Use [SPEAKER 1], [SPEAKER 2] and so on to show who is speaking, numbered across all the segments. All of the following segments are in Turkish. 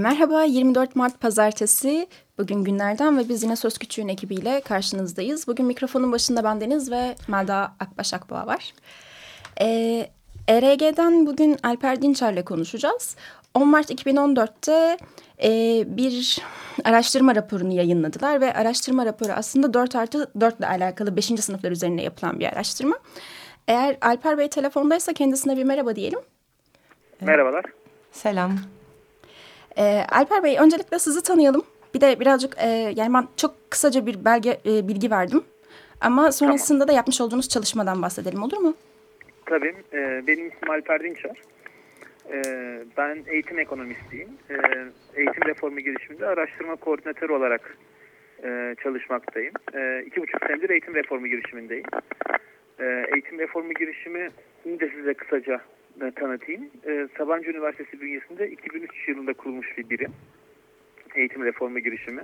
[SPEAKER 1] Merhaba 24 Mart Pazartesi bugün günlerden ve biz yine Söz Küçüğün ekibiyle karşınızdayız. Bugün mikrofonun başında ben Deniz ve Melda Akbaş Akboğa var. E, ERG'den bugün Alper Dinçer'le konuşacağız. 10 Mart 2014'te e, bir araştırma raporunu yayınladılar ve araştırma raporu aslında 4 artı 4 ile alakalı 5. sınıflar üzerine yapılan bir araştırma. Eğer Alper Bey telefondaysa kendisine bir merhaba diyelim.
[SPEAKER 2] Merhabalar.
[SPEAKER 1] Selam. E, Alper Bey öncelikle sizi tanıyalım. Bir de birazcık e, yani ben çok kısaca bir belge e, bilgi verdim. Ama sonrasında tamam. da yapmış olduğunuz çalışmadan bahsedelim olur mu?
[SPEAKER 2] Tabii. E, benim ismim Alper Dinçer. E, ben eğitim ekonomistiyim. E, eğitim reformu girişiminde araştırma koordinatörü olarak e, çalışmaktayım. E, iki buçuk senedir eğitim reformu girişimindeyim. E, eğitim reformu girişimi de size kısaca tanıtayım. E, Sabancı Üniversitesi bünyesinde 2003 yılında kurulmuş bir birim. Eğitim reformu girişimi.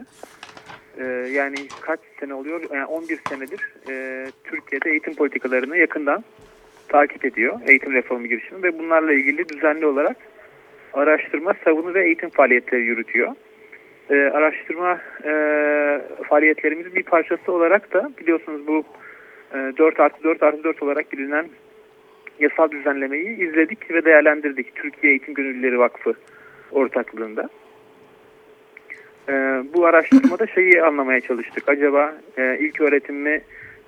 [SPEAKER 2] E, yani kaç sene oluyor? Yani 11 senedir e, Türkiye'de eğitim politikalarını yakından takip ediyor. Eğitim reformu girişimi ve bunlarla ilgili düzenli olarak araştırma, savunu ve eğitim faaliyetleri yürütüyor. E, araştırma e, faaliyetlerimizin bir parçası olarak da biliyorsunuz bu e, 4 artı 4 artı 4 olarak bilinen yasal düzenlemeyi izledik ve değerlendirdik. Türkiye Eğitim Gönüllüleri Vakfı ortaklığında. Ee, bu araştırmada şeyi anlamaya çalıştık. Acaba e, ilk öğretim mi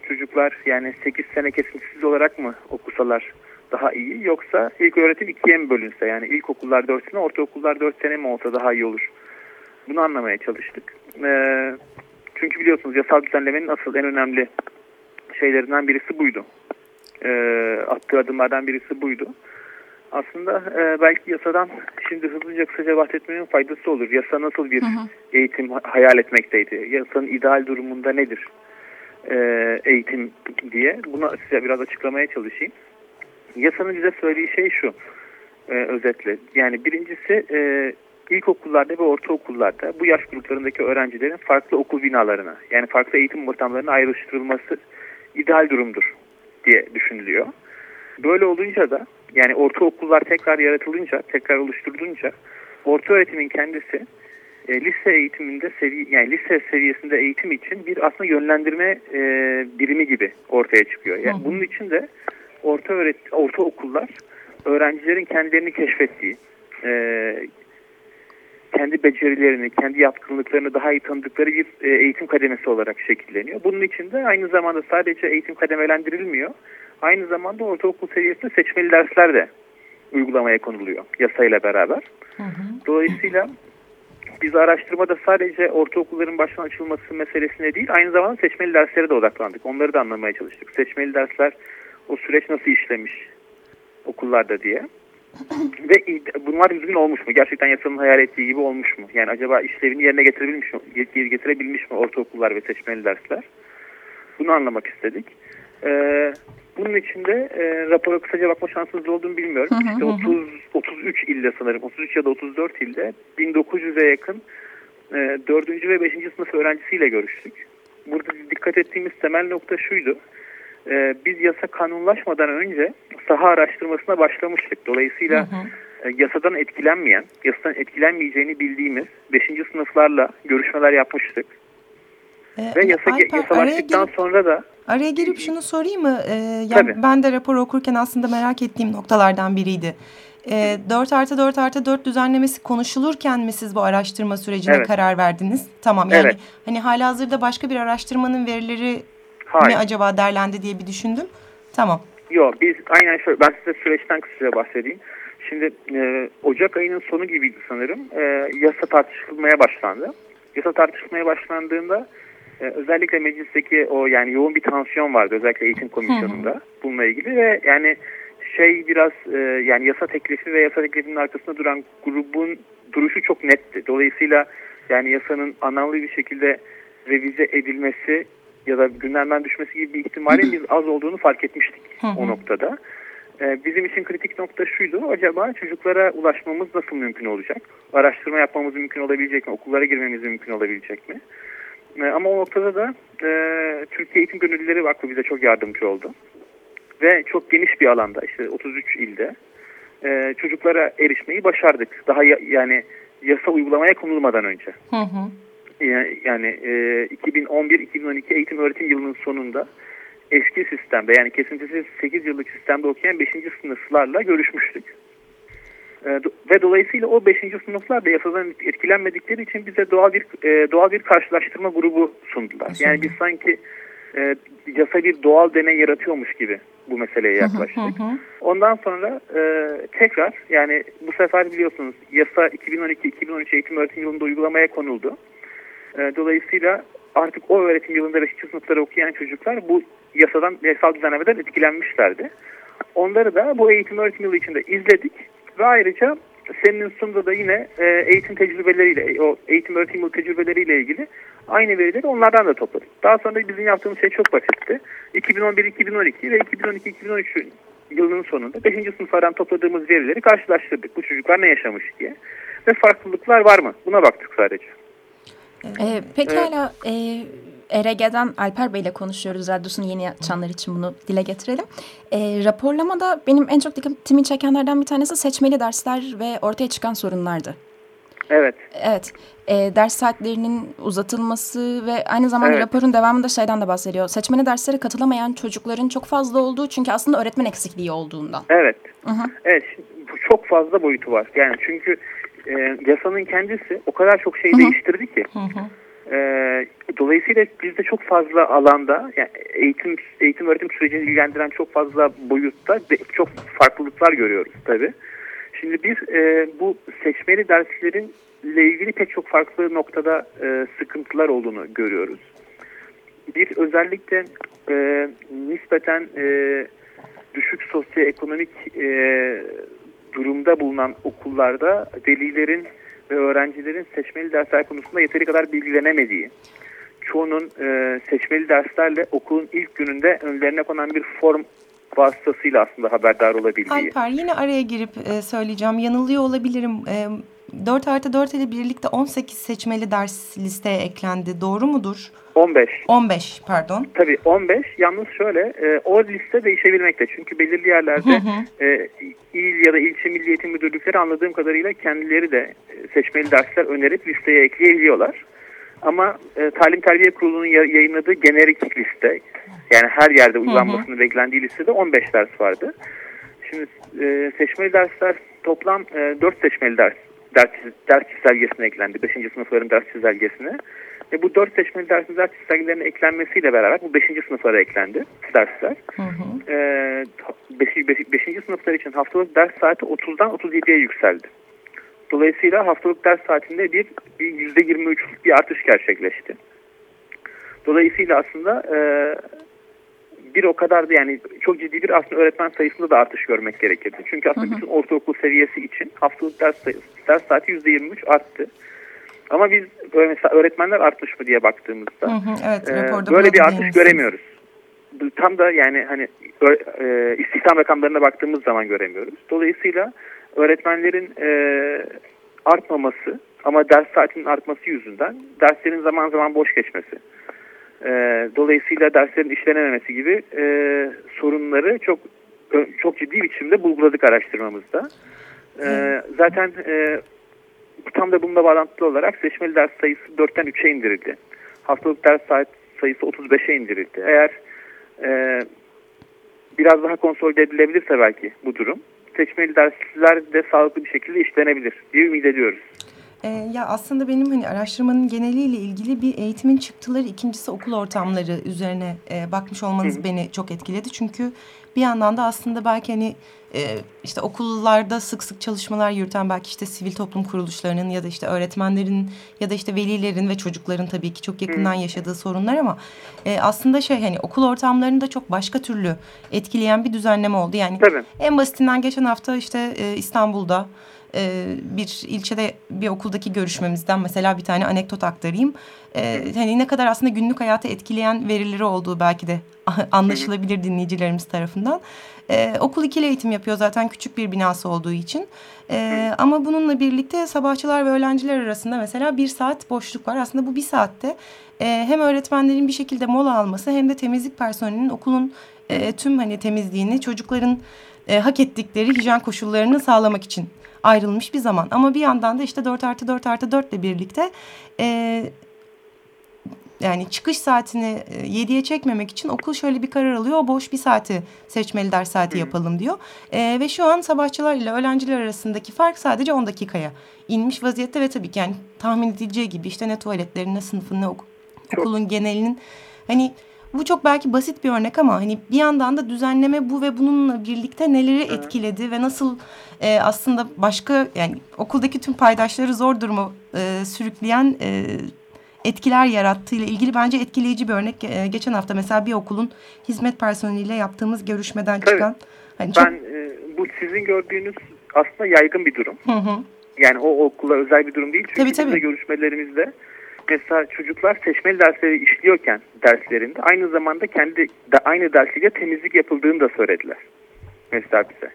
[SPEAKER 2] çocuklar yani 8 sene kesintisiz olarak mı okusalar daha iyi yoksa ilk öğretim ikiye mi bölünse yani ilkokullar 4 sene ortaokullar 4 sene mi olsa daha iyi olur. Bunu anlamaya çalıştık. Ee, çünkü biliyorsunuz yasal düzenlemenin asıl en önemli şeylerinden birisi buydu e, attığı adımlardan birisi buydu. Aslında e, belki yasadan şimdi hızlıca kısaca bahsetmenin faydası olur. Yasa nasıl bir hı hı. eğitim hayal etmekteydi? Yasanın ideal durumunda nedir e, eğitim diye. Bunu size biraz açıklamaya çalışayım. Yasanın bize söylediği şey şu e, özetle. Yani birincisi e, ilkokullarda ve ortaokullarda bu yaş gruplarındaki öğrencilerin farklı okul binalarına yani farklı eğitim ortamlarına ayrıştırılması ideal durumdur diye düşünülüyor. Böyle olunca da yani ortaokullar tekrar yaratılınca, tekrar oluşturulunca orta öğretimin kendisi e, lise eğitiminde sevi yani lise seviyesinde eğitim için bir aslında yönlendirme e, birimi gibi ortaya çıkıyor. Yani bunun için de orta öğret ortaokullar öğrencilerin kendilerini keşfettiği, e, kendi becerilerini, kendi yatkınlıklarını daha iyi tanıdıkları bir e, eğitim kademesi olarak şekilleniyor. Bunun için de aynı zamanda sadece eğitim kademelendirilmiyor. Aynı zamanda ortaokul seviyesinde seçmeli dersler de uygulamaya konuluyor yasayla beraber. Hı hı. Dolayısıyla biz araştırmada sadece ortaokulların baştan açılması meselesine değil aynı zamanda seçmeli derslere de odaklandık. Onları da anlamaya çalıştık. Seçmeli dersler o süreç nasıl işlemiş okullarda diye. Ve bunlar düzgün olmuş mu? Gerçekten yasanın hayal ettiği gibi olmuş mu? Yani acaba işlevini yerine getirebilmiş mi? Getirebilmiş mi ortaokullar ve seçmeli dersler? Bunu anlamak istedik. Ee, bunun için de e, rapora kısaca bakma şansınız olduğunu bilmiyorum. Hı hı, işte 30 33 ilde sanırım 33 ya da 34 ilde 1900'e yakın e, 4. ve 5. sınıf öğrencisiyle görüştük. Burada dikkat ettiğimiz temel nokta şuydu e, biz yasa kanunlaşmadan önce saha araştırmasına başlamıştık. Dolayısıyla hı hı. E, yasadan etkilenmeyen, yasadan etkilenmeyeceğini bildiğimiz 5. sınıflarla görüşmeler yapmıştık.
[SPEAKER 3] Ee, Ve yasa, Alper, yasalaştıktan girip, sonra da... Araya girip şunu sorayım mı? Ee, yani ben de rapor okurken aslında merak ettiğim noktalardan biriydi. E, 4 artı 4 artı 4 düzenlemesi konuşulurken mi siz bu araştırma sürecine evet. karar verdiniz? Tamam yani evet. hani halihazırda başka bir araştırmanın verileri Hayır. mi acaba derlendi diye bir düşündüm. Tamam.
[SPEAKER 2] Yok biz aynen şöyle ben size süreçten kısaca bahsedeyim. Şimdi e, Ocak ayının sonu gibiydi sanırım. E, yasa tartışılmaya başlandı. Yasa tartışılmaya başlandığında e, özellikle meclisteki o yani yoğun bir tansiyon vardı özellikle eğitim komisyonunda bununla ilgili ve yani şey biraz e, yani yasa teklifi ve yasa teklifinin arkasında duran grubun duruşu çok netti. Dolayısıyla yani yasanın anlamlı bir şekilde revize edilmesi ya da gündemden düşmesi gibi bir ihtimalin biz az olduğunu fark etmiştik o noktada. Ee, bizim için kritik nokta şuydu. Acaba çocuklara ulaşmamız nasıl mümkün olacak? Araştırma yapmamız mümkün olabilecek mi? Okullara girmemiz mümkün olabilecek mi? Ee, ama o noktada da e, Türkiye Eğitim Gönüllüleri Vakfı bize çok yardımcı oldu. Ve çok geniş bir alanda işte 33 ilde e, çocuklara erişmeyi başardık. Daha ya, yani yasa uygulamaya konulmadan önce. Hı hı. Yani e, 2011-2012 eğitim öğretim yılının sonunda eski sistemde yani kesintisiz 8 yıllık sistemde okuyan 5. sınıflarla görüşmüştük. E, ve dolayısıyla o 5. sınıflar da yasadan etkilenmedikleri için bize doğal bir e, doğal bir karşılaştırma grubu sundular. Yani biz sanki e, yasa bir doğal deney yaratıyormuş gibi bu meseleye yaklaştık. Ondan sonra e, tekrar yani bu sefer biliyorsunuz yasa 2012-2013 eğitim öğretim yılında uygulamaya konuldu. E, dolayısıyla artık o öğretim yılında 5. sınıfları okuyan çocuklar bu yasadan, yasal düzenlemeden etkilenmişlerdi. Onları da bu eğitim öğretim yılı içinde izledik ve ayrıca senin sunduğu da yine e, eğitim tecrübeleriyle, o eğitim öğretim yılı tecrübeleriyle ilgili aynı verileri onlardan da topladık. Daha sonra bizim yaptığımız şey çok basitti. 2011-2012 ve 2012-2013 yılının sonunda 5. sınıflardan topladığımız verileri karşılaştırdık. Bu çocuklar ne yaşamış diye. Ve farklılıklar var mı? Buna baktık sadece.
[SPEAKER 1] Ee, pekala evet. e, ERG'den Alper Bey ile konuşuyoruz. Radyosunu yeni açanlar için bunu dile getirelim. E, raporlamada benim en çok dikkatimi çekenlerden bir tanesi seçmeli dersler ve ortaya çıkan sorunlardı.
[SPEAKER 2] Evet.
[SPEAKER 1] Evet. E, ders saatlerinin uzatılması ve aynı zamanda evet. raporun devamında şeyden de bahsediyor. Seçmeli derslere katılamayan çocukların çok fazla olduğu çünkü aslında öğretmen eksikliği olduğundan.
[SPEAKER 2] Evet. Hı -hı. Evet. Bu çok fazla boyutu var. Yani çünkü e, yasanın kendisi o kadar çok şey Hı -hı. değiştirdi ki. Hı -hı. E, dolayısıyla biz de çok fazla alanda yani eğitim eğitim öğretim sürecini ilgilendiren çok fazla boyutta de, çok farklılıklar görüyoruz tabii. Şimdi biz e, bu seçmeli derslerin ile ilgili pek çok farklı noktada e, sıkıntılar olduğunu görüyoruz. Bir özellikle e, nispeten e, düşük sosyoekonomik e, durumda bulunan okullarda velilerin ve öğrencilerin seçmeli dersler konusunda yeteri kadar bilgilenemediği, çoğunun e, seçmeli derslerle okulun ilk gününde önlerine konan bir form vasıtasıyla aslında haberdar olabildiği.
[SPEAKER 3] Alper yine araya girip e, söyleyeceğim. Yanılıyor olabilirim. E, 4 artı 4 ile birlikte 18 seçmeli ders listeye eklendi. Doğru mudur?
[SPEAKER 2] 15.
[SPEAKER 3] 15 pardon.
[SPEAKER 2] Tabii 15. Yalnız şöyle e, o liste değişebilmekte. Çünkü belirli yerlerde E, il ya da ilçe milli eğitim müdürlükleri anladığım kadarıyla kendileri de e, seçmeli dersler önerip listeye ekleyebiliyorlar. Ama e, Talim Terbiye Kurulu'nun yayınladığı generik liste yani her yerde uygulanmasını beklendiği listede 15 ders vardı. Şimdi e, seçmeli dersler toplam e, 4 seçmeli ders ders, ders çizelgesine eklendi. 5. sınıfların ders çizelgesine. Ve bu 4 seçmeli ders ders çizelgelerine eklenmesiyle beraber bu 5. sınıflara eklendi dersler. 5. Ee, beş, beş, sınıflar için haftalık ders saati 30'dan 37'ye yükseldi. Dolayısıyla haftalık ders saatinde bir, bir %23'lük bir artış gerçekleşti. Dolayısıyla aslında e, bir o kadar da yani çok ciddi bir aslında öğretmen sayısında da artış görmek gerekirdi. Çünkü aslında hı hı. bütün ortaokul seviyesi için haftalık ders sayısı, ders saati %23 arttı. Ama biz mesela öğretmenler artmış mı diye baktığımızda hı hı, evet, e, böyle bir artış göremiyoruz. Tam da yani hani e, istihdam rakamlarına baktığımız zaman göremiyoruz. Dolayısıyla öğretmenlerin e, artmaması ama ders saatinin artması yüzünden derslerin zaman zaman boş geçmesi e, dolayısıyla derslerin işlenememesi gibi e, sorunları çok çok ciddi biçimde bulguladık araştırmamızda. E, zaten e, tam da bununla bağlantılı olarak seçmeli ders sayısı 4'ten 3'e indirildi. Haftalık ders saat sayısı 35'e indirildi. Eğer e, biraz daha konsolide edilebilirse belki bu durum seçmeli dersler de sağlıklı bir şekilde işlenebilir diye ümit ediyoruz.
[SPEAKER 3] E, ya aslında benim hani araştırmanın geneliyle ilgili bir eğitimin çıktıları, ikincisi okul ortamları üzerine e, bakmış olmanız Hı. beni çok etkiledi. Çünkü bir yandan da aslında belki hani e, işte okullarda sık sık çalışmalar yürüten belki işte sivil toplum kuruluşlarının ya da işte öğretmenlerin ya da işte velilerin ve çocukların tabii ki çok yakından yaşadığı sorunlar ama e, aslında şey hani okul ortamlarını da çok başka türlü etkileyen bir düzenleme oldu. Yani tabii. en basitinden geçen hafta işte e, İstanbul'da e, bir ilçede bir okuldaki görüşmemizden mesela bir tane anekdot aktarayım. E, hani ne kadar aslında günlük hayatı etkileyen verileri olduğu belki de anlaşılabilir dinleyicilerimiz tarafından. E, okul ikili eğitim yapıyor zaten küçük bir binası olduğu için. E, ama bununla birlikte sabahçılar ve öğrenciler arasında mesela bir saat boşluk var. Aslında bu bir saatte e, hem öğretmenlerin bir şekilde mola alması hem de temizlik personelinin okulun e, tüm hani temizliğini çocukların e, hak ettikleri hijyen koşullarını sağlamak için ayrılmış bir zaman. Ama bir yandan da işte 4 artı 4 artı 4 ile birlikte e, yani çıkış saatini 7'ye çekmemek için okul şöyle bir karar alıyor. O boş bir saati seçmeli ders saati yapalım diyor. E, ve şu an sabahçılar ile öğrenciler arasındaki fark sadece 10 dakikaya inmiş vaziyette ve tabii ki yani tahmin edileceği gibi işte ne tuvaletlerin ne sınıfın ne ok okulun genelinin hani bu çok belki basit bir örnek ama hani bir yandan da düzenleme bu ve bununla birlikte neleri etkiledi ve nasıl e, aslında başka yani okuldaki tüm paydaşları zor duruma e, sürükleyen e, etkiler yarattığıyla ilgili bence etkileyici bir örnek. E, geçen hafta mesela bir okulun hizmet personeliyle yaptığımız görüşmeden
[SPEAKER 2] Tabii.
[SPEAKER 3] çıkan.
[SPEAKER 2] Hani çok... Ben e, bu sizin gördüğünüz aslında yaygın bir durum. Hı hı. Yani o okula özel bir durum değil. Çünkü tabii, tabii. görüşmelerimizde mesela çocuklar seçmeli dersleri işliyorken derslerinde aynı zamanda kendi de aynı dersiyle temizlik yapıldığını da söylediler. Mesela bize.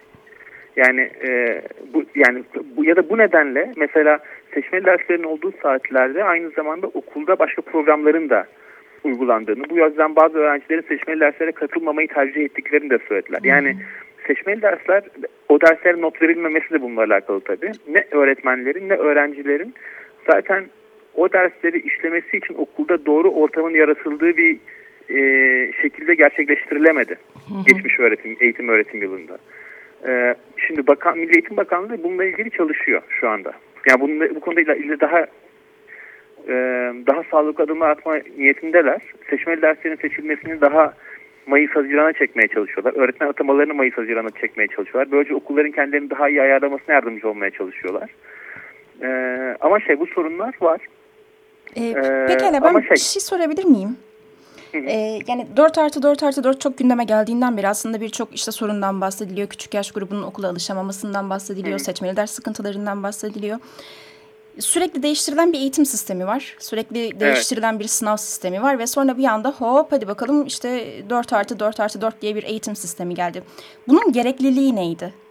[SPEAKER 2] Yani e, bu yani bu ya da bu nedenle mesela seçmeli derslerin olduğu saatlerde aynı zamanda okulda başka programların da uygulandığını, bu yüzden bazı öğrencilerin seçmeli derslere katılmamayı tercih ettiklerini de söylediler. Yani seçmeli dersler, o derslere not verilmemesi de bununla alakalı tabii. Ne öğretmenlerin ne öğrencilerin zaten o dersleri işlemesi için okulda doğru ortamın yaratıldığı bir e, şekilde gerçekleştirilemedi. Hı hı. Geçmiş öğretim, eğitim öğretim yılında. E, şimdi Bakan, Milli Eğitim Bakanlığı bununla ilgili çalışıyor şu anda. Yani bununla, bu konuda ilgili daha e, daha sağlıklı adımlar atma niyetindeler. Seçmeli derslerin seçilmesini daha Mayıs-Haziran'a çekmeye çalışıyorlar. Öğretmen atamalarını Mayıs-Haziran'a çekmeye çalışıyorlar. Böylece okulların kendilerini daha iyi ayarlamasına yardımcı olmaya çalışıyorlar. Ee, ama şey bu sorunlar var.
[SPEAKER 1] Ee, ee, pekala ben şey, bir şey sorabilir miyim? Ee, yani 4 artı 4 artı 4 çok gündeme geldiğinden beri aslında birçok işte sorundan bahsediliyor. Küçük yaş grubunun okula alışamamasından bahsediliyor. Hı. Seçmeli ders sıkıntılarından bahsediliyor. Sürekli değiştirilen bir eğitim sistemi var. Sürekli değiştirilen evet. bir sınav sistemi var. Ve sonra bir anda hop hadi bakalım işte 4 artı 4 artı 4 diye bir eğitim sistemi geldi. Bunun gerekliliği neydi?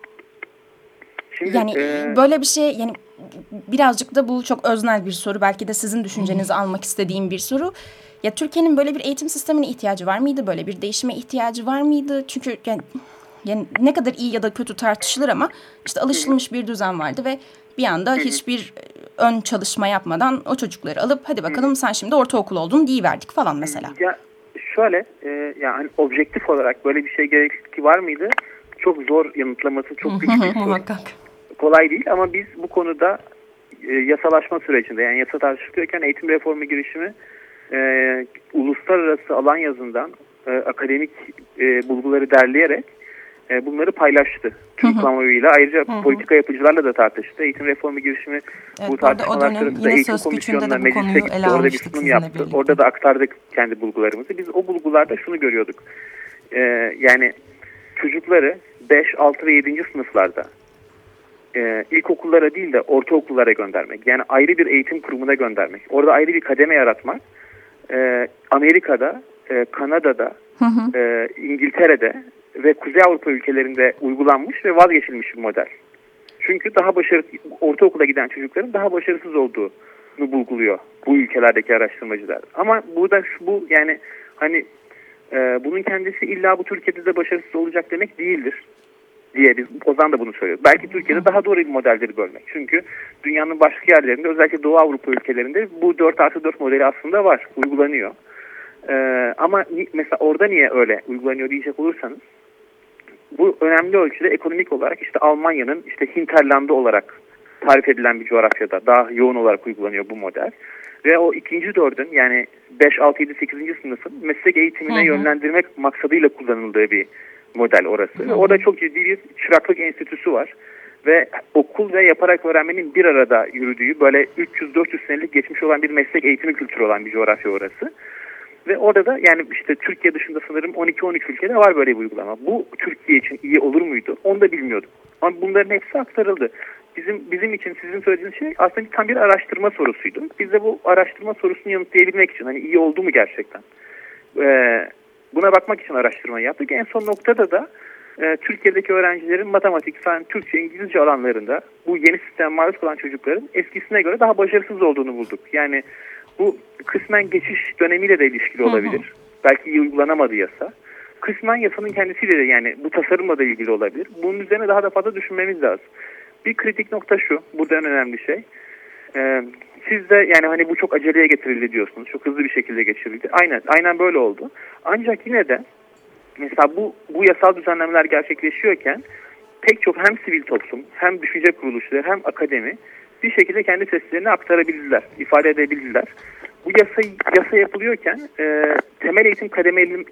[SPEAKER 1] Şimdi, yani e... böyle bir şey yani birazcık da bu çok öznel bir soru. Belki de sizin düşüncenizi almak istediğim bir soru. Ya Türkiye'nin böyle bir eğitim sistemine ihtiyacı var mıydı? Böyle bir değişime ihtiyacı var mıydı? Çünkü yani, yani ne kadar iyi ya da kötü tartışılır ama işte alışılmış bir düzen vardı ve bir anda hiçbir e, ön çalışma yapmadan o çocukları alıp hadi bakalım sen şimdi ortaokul oldun verdik falan mesela.
[SPEAKER 2] Ya şöyle e, yani objektif olarak böyle bir şey gerekli var mıydı? Çok zor yanıtlaması çok güç bir soru. Muhakkak kolay değil ama biz bu konuda e, yasalaşma sürecinde yani yasa tartışılıyorken eğitim reformu girişimi e, uluslararası alan yazından e, akademik e, bulguları derleyerek e, bunları paylaştı tüm kamuoyuyla. Ayrıca hı hı. politika yapıcılarla da tartıştı. Eğitim reformu girişimi evet, bu tartışmalar sırasında eğitim komisyonuna meclise gitti. Orada bir sunum yaptı. Birlikte. Orada da aktardık kendi bulgularımızı. Biz o bulgularda şunu görüyorduk. E, yani çocukları 5, 6 ve 7. sınıflarda e, ilkokullara değil de ortaokullara göndermek. Yani ayrı bir eğitim kurumuna göndermek. Orada ayrı bir kademe yaratmak. E, Amerika'da, e, Kanada'da, hı hı. E, İngiltere'de ve Kuzey Avrupa ülkelerinde uygulanmış ve vazgeçilmiş bir model. Çünkü daha başarılı, ortaokula giden çocukların daha başarısız olduğunu bulguluyor bu ülkelerdeki araştırmacılar. Ama burada şu, bu yani hani e, bunun kendisi illa bu Türkiye'de de başarısız olacak demek değildir diye biz Ozan da bunu söylüyor. Belki Türkiye'de daha doğru bir modelleri bölmek. Çünkü dünyanın başka yerlerinde özellikle Doğu Avrupa ülkelerinde bu 4 artı 4 modeli aslında var. Uygulanıyor. Ee, ama mesela orada niye öyle uygulanıyor diyecek olursanız bu önemli ölçüde ekonomik olarak işte Almanya'nın işte hinterlandı olarak tarif edilen bir coğrafyada daha yoğun olarak uygulanıyor bu model. Ve o ikinci dördün yani 5, 6, 7, 8. sınıfın meslek eğitimine hı hı. yönlendirmek maksadıyla kullanıldığı bir model orası. Hı. Orada çok ciddi bir çıraklık enstitüsü var. Ve okul ve yaparak öğrenmenin bir arada yürüdüğü böyle 300-400 senelik geçmiş olan bir meslek eğitimi kültürü olan bir coğrafya orası. Ve orada da yani işte Türkiye dışında sanırım 12-13 ülkede var böyle bir uygulama. Bu Türkiye için iyi olur muydu? Onu da bilmiyordum. Ama bunların hepsi aktarıldı. Bizim bizim için sizin söylediğiniz şey aslında tam bir araştırma sorusuydu. Biz de bu araştırma sorusunu yanıtlayabilmek için hani iyi oldu mu gerçekten? Ee, buna bakmak için araştırma yaptık. En son noktada da e, Türkiye'deki öğrencilerin matematik, fen, Türkçe, İngilizce alanlarında bu yeni sistem maruz kalan çocukların eskisine göre daha başarısız olduğunu bulduk. Yani bu kısmen geçiş dönemiyle de ilişkili olabilir. Hı hı. Belki iyi uygulanamadı yasa. Kısmen yasanın kendisiyle de yani bu tasarımla da ilgili olabilir. Bunun üzerine daha da fazla düşünmemiz lazım. Bir kritik nokta şu, burada en önemli şey. Ee, siz de yani hani bu çok aceleye getirildi diyorsunuz. Çok hızlı bir şekilde geçirildi. Aynen, aynen böyle oldu. Ancak yine de mesela bu, bu yasal düzenlemeler gerçekleşiyorken pek çok hem sivil toplum hem düşünce kuruluşları hem akademi bir şekilde kendi seslerini aktarabildiler, ifade edebildiler. Bu yasa, yasa yapılıyorken e, temel eğitim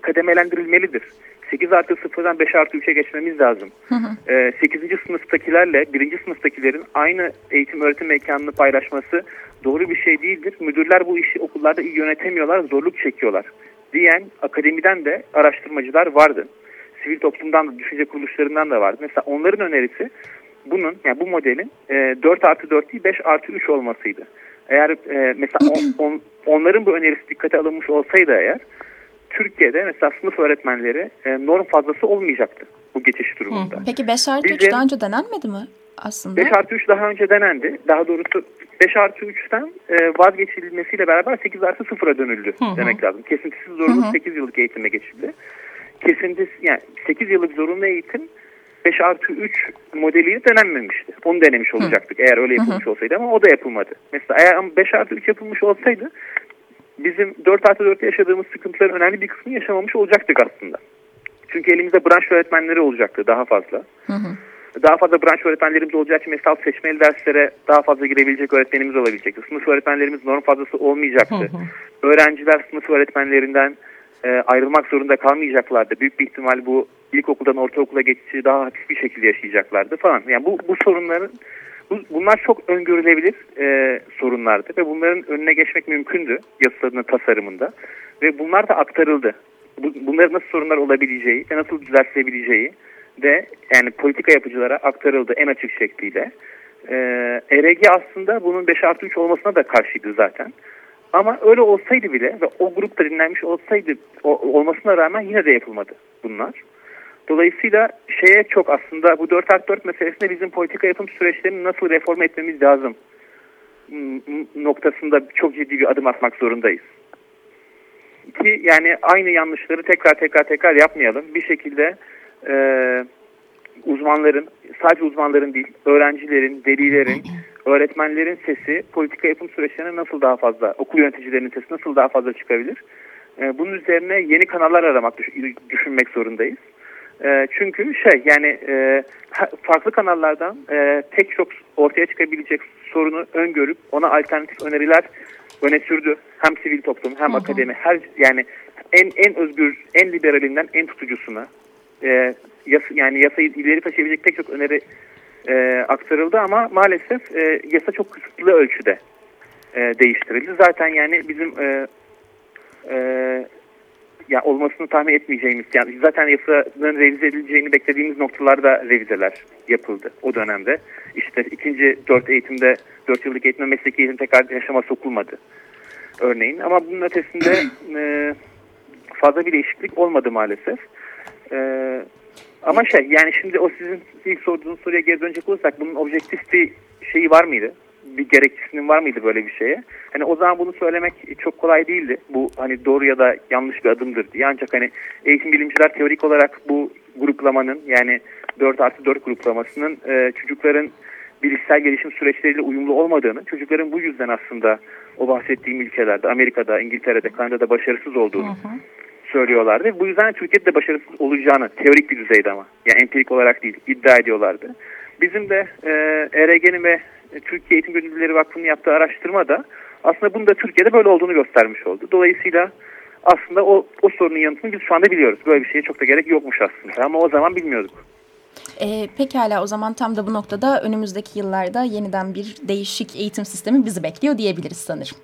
[SPEAKER 2] kademelendirilmelidir. 8 artı 0'dan 5 artı 3'e geçmemiz lazım. Hı hı. E, 8. sınıftakilerle 1. sınıftakilerin aynı eğitim öğretim mekanını paylaşması doğru bir şey değildir. Müdürler bu işi okullarda iyi yönetemiyorlar, zorluk çekiyorlar diyen akademiden de araştırmacılar vardı. Sivil toplumdan da, düşünce kuruluşlarından da vardı. Mesela onların önerisi bunun, yani bu modelin e, 4 artı 4 değil 5 artı 3 olmasıydı. Eğer e, mesela on, on, onların bu önerisi dikkate alınmış olsaydı eğer Türkiye'de mesela sınıf öğretmenleri e, norm fazlası olmayacaktı bu geçiş durumunda. Hı.
[SPEAKER 1] Peki 5 artı 3 daha önce denenmedi mi aslında?
[SPEAKER 2] 5 artı 3 daha önce denendi. Daha doğrusu 5 artı 3'ten e, vazgeçilmesiyle beraber 8 artı 0'a dönüldü hı hı. demek lazım. Kesintisiz zorunlu hı hı. 8 yıllık eğitime geçildi. Kesintisiz yani 8 yıllık zorunlu eğitim 5 artı 3 modeliyle denenmemişti. Onu denemiş olacaktık Hı. eğer öyle yapılmış Hı. olsaydı ama o da yapılmadı. Mesela eğer 5 artı 3 yapılmış olsaydı bizim 4 artı 4'te yaşadığımız sıkıntıların önemli bir kısmını yaşamamış olacaktık aslında. Çünkü elimizde branş öğretmenleri olacaktı daha fazla. Hı hı. Daha fazla branş öğretmenlerimiz olacağı için mesela seçmeli derslere daha fazla girebilecek öğretmenimiz olabilecekti. Sınıf öğretmenlerimiz norm fazlası olmayacaktı. Hı hı. Öğrenciler sınıf öğretmenlerinden e, ayrılmak zorunda kalmayacaklardı. Büyük bir ihtimal bu ilkokuldan ortaokula geçişi daha hafif bir şekilde yaşayacaklardı falan. Yani bu, bu sorunların bunlar çok öngörülebilir e, sorunlardı ve bunların önüne geçmek mümkündü yasalarının tasarımında ve bunlar da aktarıldı. Bu, bunların nasıl sorunlar olabileceği ve nasıl düzeltilebileceği de yani politika yapıcılara aktarıldı en açık şekliyle. E, ERG aslında bunun 5 artı 3 olmasına da karşıydı zaten. Ama öyle olsaydı bile ve o grupta dinlenmiş olsaydı o, olmasına rağmen yine de yapılmadı bunlar. Dolayısıyla şeye çok aslında bu 4 artı 4 meselesinde bizim politika yapım süreçlerini nasıl reform etmemiz lazım noktasında çok ciddi bir adım atmak zorundayız. Ki yani aynı yanlışları tekrar tekrar tekrar yapmayalım. Bir şekilde e, uzmanların, sadece uzmanların değil, öğrencilerin, velilerin, öğretmenlerin sesi politika yapım süreçlerine nasıl daha fazla, okul yöneticilerinin sesi nasıl daha fazla çıkabilir? E, bunun üzerine yeni kanallar aramak, düşünmek zorundayız. E, çünkü şey yani e, farklı kanallardan e, tek çok ortaya çıkabilecek sorunu öngörüp ona alternatif öneriler öne sürdü. Hem sivil toplum hem hı hı. akademi her yani en en özgür, en liberalinden en tutucusuna e, yasa, yani yasayı ileri taşıyabilecek pek çok öneri e, aktarıldı ama maalesef e, yasa çok kısıtlı ölçüde e, değiştirildi. Zaten yani bizim e, e, yani olmasını tahmin etmeyeceğimiz yani zaten yasanın revize edileceğini beklediğimiz noktalarda revizeler yapıldı o dönemde. İşte ikinci dört eğitimde dört yıllık eğitimde mesleki eğitim tekrar yaşama sokulmadı örneğin. Ama bunun ötesinde e, fazla bir değişiklik olmadı maalesef. E, ama şey yani şimdi o sizin ilk sorduğunuz soruya geri dönecek olursak bunun objektif bir şeyi var mıydı? Bir gerekçesinin var mıydı böyle bir şeye? Hani o zaman bunu söylemek çok kolay değildi. Bu hani doğru ya da yanlış bir adımdır diye. Ancak hani eğitim bilimciler teorik olarak bu gruplamanın yani 4 artı 4 gruplamasının e, çocukların bilişsel gelişim süreçleriyle uyumlu olmadığını, çocukların bu yüzden aslında o bahsettiğim ülkelerde, Amerika'da, İngiltere'de, Kanada'da başarısız olduğunu hı hı. söylüyorlardı. Bu yüzden Türkiye'de de başarısız olacağını, teorik bir düzeyde ama, yani empirik olarak değil, iddia ediyorlardı. Bizim de e, ERG'nin ve Türkiye Eğitim Gönüllüleri Vakfı'nın yaptığı araştırma da aslında bunu da Türkiye'de böyle olduğunu göstermiş oldu. Dolayısıyla aslında o, o sorunun yanıtını biz şu anda biliyoruz. Böyle bir şeye çok da gerek yokmuş aslında ama o zaman bilmiyorduk.
[SPEAKER 1] E, pekala o zaman tam da bu noktada önümüzdeki yıllarda yeniden bir değişik eğitim sistemi bizi bekliyor diyebiliriz sanırım.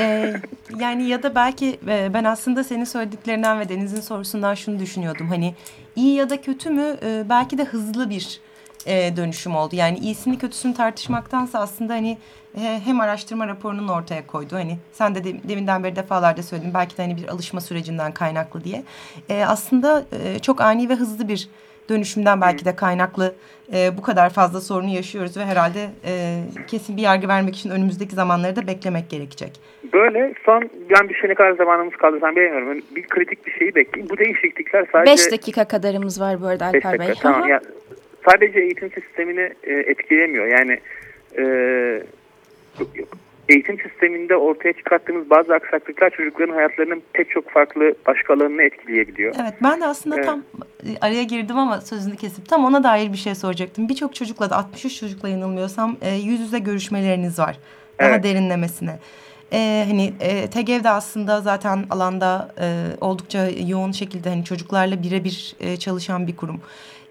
[SPEAKER 3] ee, yani ya da belki e, ben aslında senin söylediklerinden ve Deniz'in sorusundan şunu düşünüyordum. Hani iyi ya da kötü mü e, belki de hızlı bir e, dönüşüm oldu. Yani iyisini kötüsünü tartışmaktansa aslında hani e, hem araştırma raporunun ortaya koydu. Hani sen de, de deminden beri defalarda söyledin belki de hani bir alışma sürecinden kaynaklı diye. E, aslında e, çok ani ve hızlı bir dönüşümden belki de kaynaklı e, bu kadar fazla sorunu yaşıyoruz ve herhalde e, kesin bir yargı vermek için önümüzdeki zamanları da beklemek gerekecek.
[SPEAKER 2] Böyle son yani bir şey ne kadar zamanımız kaldı sen bilmiyorum. Bir kritik bir şeyi bekleyin. Bu değişiklikler sadece...
[SPEAKER 1] Beş dakika kadarımız var bu arada Alper Bey.
[SPEAKER 2] Tamam, ya, sadece eğitim sistemini e, etkilemiyor. Yani e, eğitim sisteminde ortaya çıkarttığımız bazı aksaklıklar çocukların hayatlarının pek çok farklı başka alanını etkileyebiliyor.
[SPEAKER 3] Evet ben de aslında evet. tam e, araya girdim ama sözünü kesip tam ona dair bir şey soracaktım. Birçok çocukla da 63 çocukla yanılmıyorsam e, yüz yüze görüşmeleriniz var. Daha evet. derinlemesine. Ee, hani e, TEGEV de aslında zaten alanda e, oldukça yoğun şekilde hani çocuklarla birebir e, çalışan bir kurum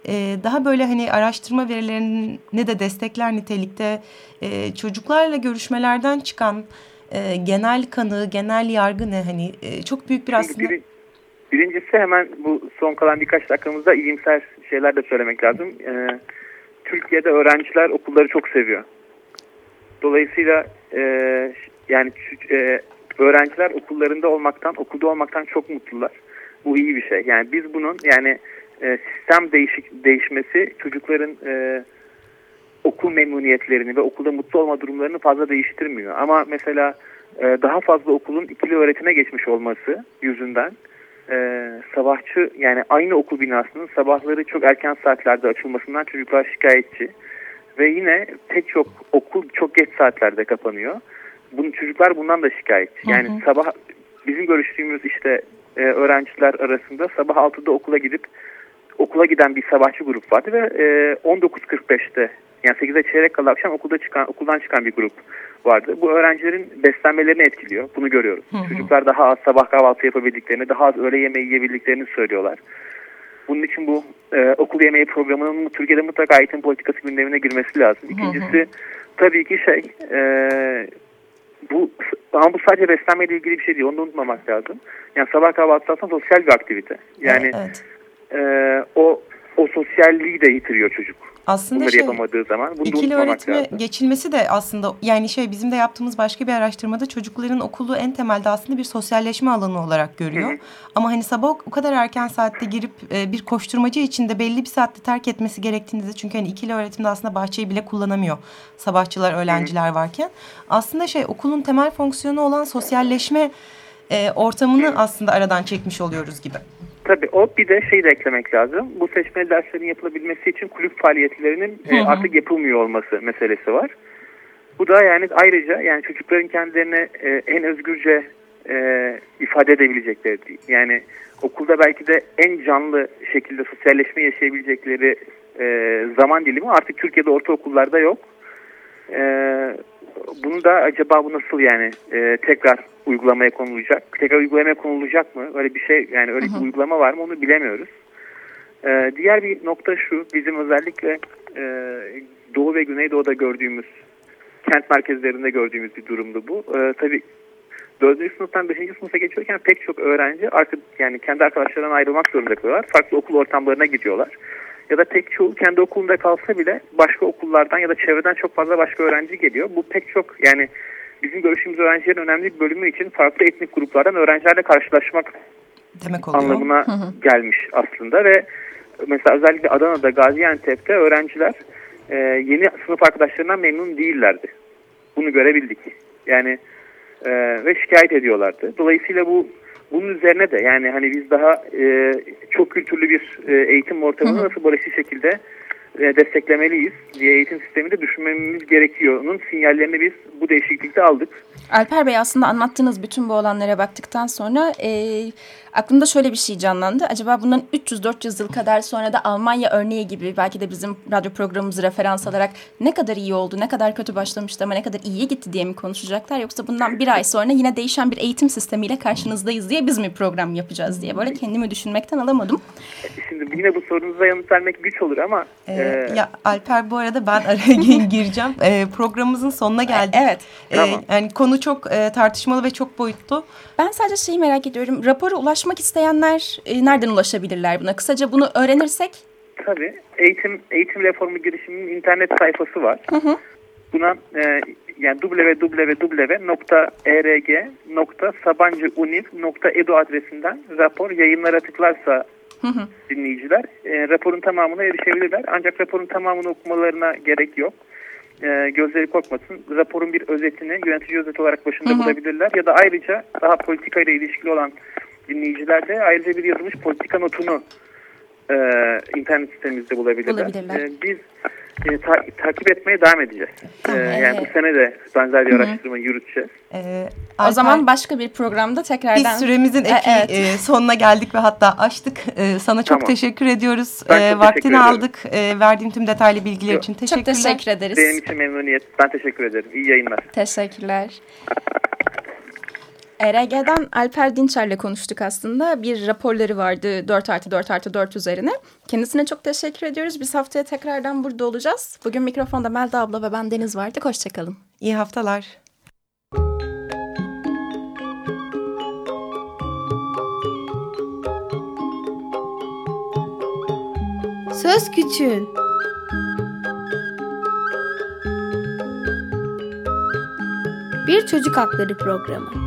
[SPEAKER 3] e, daha böyle hani araştırma verilerini de destekler nitelikte e, çocuklarla görüşmelerden çıkan e, genel kanı, genel yargı ne hani e, çok büyük bir aslında... Bir,
[SPEAKER 2] birincisi hemen bu son kalan birkaç dakikamızda iyimser şeyler de söylemek lazım. E, Türkiye'de öğrenciler okulları çok seviyor. Dolayısıyla e, yani e, öğrenciler okullarında olmaktan, okulda olmaktan çok mutlular. Bu iyi bir şey. Yani biz bunun yani e, sistem değişik değişmesi çocukların e, okul memnuniyetlerini ve okulda mutlu olma durumlarını fazla değiştirmiyor. Ama mesela e, daha fazla okulun ikili öğretime geçmiş olması yüzünden e, sabahçı yani aynı okul binasının sabahları çok erken saatlerde açılmasından çocuklar şikayetçi. Ve yine pek çok okul çok geç saatlerde kapanıyor. Bunun, çocuklar bundan da şikayetçi. Yani hı hı. sabah bizim görüştüğümüz işte e, öğrenciler arasında sabah 6'da okula gidip okula giden bir sabahçı grup vardı ve e, 19.45'te yani 8'e çeyrek kala akşam okulda çıkan, okuldan çıkan bir grup vardı. Bu öğrencilerin beslenmelerini etkiliyor. Bunu görüyoruz. Hı hı. Çocuklar daha az sabah kahvaltı yapabildiklerini, daha az öğle yemeği yiyebildiklerini söylüyorlar. Bunun için bu e, okul yemeği programının Türkiye'de mutlaka eğitim politikası gündemine girmesi lazım. İkincisi hı hı. tabii ki şey e, bu ama bu sadece beslenmeyle ilgili bir şey değil. Onu unutmamak lazım. Yani sabah kahvaltısı aslında sosyal bir aktivite. Yani evet e, o o sosyalliği de yitiriyor çocuk.
[SPEAKER 3] Aslında
[SPEAKER 2] Bunları
[SPEAKER 3] şey,
[SPEAKER 2] yapamadığı zaman. Bunu
[SPEAKER 3] ikili öğretime lazım. geçilmesi de aslında yani şey bizim de yaptığımız başka bir araştırmada çocukların okulu en temelde aslında bir sosyalleşme alanı olarak görüyor. Hı hı. Ama hani sabah o kadar erken saatte girip e, bir koşturmacı içinde belli bir saatte terk etmesi gerektiğinde çünkü hani ikili öğretimde aslında bahçeyi bile kullanamıyor sabahçılar, öğrenciler hı hı. varken. Aslında şey okulun temel fonksiyonu olan sosyalleşme e, ortamını aslında aradan çekmiş oluyoruz gibi.
[SPEAKER 2] Tabii o bir de şey de eklemek lazım. Bu seçmeli derslerin yapılabilmesi için kulüp faaliyetlerinin e, artık yapılmıyor olması meselesi var. Bu da yani ayrıca yani çocukların kendilerine e, en özgürce e, ifade edebilecekleri. Yani okulda belki de en canlı şekilde sosyalleşme yaşayabilecekleri e, zaman dilimi artık Türkiye'de ortaokullarda yok. E, bunu da acaba bu nasıl yani e, tekrar uygulamaya konulacak? Tekrar uygulamaya konulacak mı? Öyle bir şey yani öyle bir uygulama var mı onu bilemiyoruz. E, diğer bir nokta şu bizim özellikle e, Doğu ve Güneydoğu'da gördüğümüz kent merkezlerinde gördüğümüz bir durumdu bu. E, tabii 4. sınıftan 5. sınıfa geçiyorken pek çok öğrenci artık yani kendi arkadaşlarından ayrılmak zorunda kalıyorlar. Farklı okul ortamlarına gidiyorlar ya da tek çoğu kendi okulunda kalsa bile başka okullardan ya da çevreden çok fazla başka öğrenci geliyor. Bu pek çok yani bizim görüşümüz öğrencilerin önemli bir bölümü için farklı etnik gruplardan öğrencilerle karşılaşmak Demek oluyor. anlamına hı hı. gelmiş aslında ve mesela özellikle Adana'da, Gaziantep'te öğrenciler e, yeni sınıf arkadaşlarından memnun değillerdi. Bunu görebildik. Yani e, ve şikayet ediyorlardı. Dolayısıyla bu bunun üzerine de yani hani biz daha e, çok kültürlü bir e, eğitim ortamını nasıl barışçı şekilde desteklemeliyiz diye eğitim sisteminde düşünmemiz gerekiyor. Onun sinyallerini biz bu değişiklikte aldık.
[SPEAKER 1] Alper Bey aslında anlattığınız bütün bu olanlara baktıktan sonra e, aklımda şöyle bir şey canlandı. Acaba bundan 300-400 yıl kadar sonra da Almanya örneği gibi belki de bizim radyo programımızı referans alarak ne kadar iyi oldu, ne kadar kötü başlamıştı ama ne kadar iyiye gitti diye mi konuşacaklar? Yoksa bundan bir ay sonra yine değişen bir eğitim sistemiyle karşınızdayız diye biz mi program yapacağız diye böyle kendimi düşünmekten alamadım.
[SPEAKER 2] Şimdi yine bu sorunuza yanıt vermek güç olur ama...
[SPEAKER 3] Ee. Ya Alper bu arada ben araya gireceğim. Ee, programımızın sonuna geldik.
[SPEAKER 1] Evet.
[SPEAKER 3] Ee, tamam. Yani konu çok e, tartışmalı ve çok boyutlu.
[SPEAKER 1] Ben sadece şeyi merak ediyorum. Rapora ulaşmak isteyenler e, nereden ulaşabilirler buna? Kısaca bunu öğrenirsek.
[SPEAKER 2] Tabii. Eğitim eğitim reformu girişiminin internet sayfası var. Hı hı. Buna e, yani www.erg.sabancıuniv.edu adresinden rapor yayınlara tıklarsa hı hı. dinleyiciler e, raporun tamamına erişebilirler. Ancak raporun tamamını okumalarına gerek yok e, gözleri korkmasın. Raporun bir özetini yönetici özet olarak başında hı hı. bulabilirler. Ya da ayrıca daha politika ile ilişkili olan dinleyiciler de ayrıca bir yazılmış politika notunu e, internet sitemizde bulabilirler. bulabilirler. E, biz e, ta, takip etmeye devam edeceğiz. Tamam, e, yani bu sene de benzer bir araştırma Hı -hı. yürüteceğiz.
[SPEAKER 1] Ee, o zaman başka bir programda tekrardan...
[SPEAKER 3] Biz süremizin eki, evet. e, sonuna geldik ve hatta açtık. E, sana çok tamam. teşekkür ediyoruz.
[SPEAKER 2] Ben
[SPEAKER 3] e, vaktini teşekkür aldık. E, verdiğin tüm detaylı bilgiler Yok. için teşekkürler.
[SPEAKER 1] Çok teşekkür ederiz.
[SPEAKER 2] Benim için memnuniyet. Ben teşekkür ederim. İyi yayınlar.
[SPEAKER 1] Teşekkürler. ERG'den Alper Dinçer'le konuştuk aslında. Bir raporları vardı 4 artı 4 artı 4 üzerine. Kendisine çok teşekkür ediyoruz. Biz haftaya tekrardan burada olacağız. Bugün mikrofonda Melda abla ve ben Deniz vardık. Hoşçakalın.
[SPEAKER 3] İyi haftalar.
[SPEAKER 4] Söz Küçüğün Bir Çocuk Hakları Programı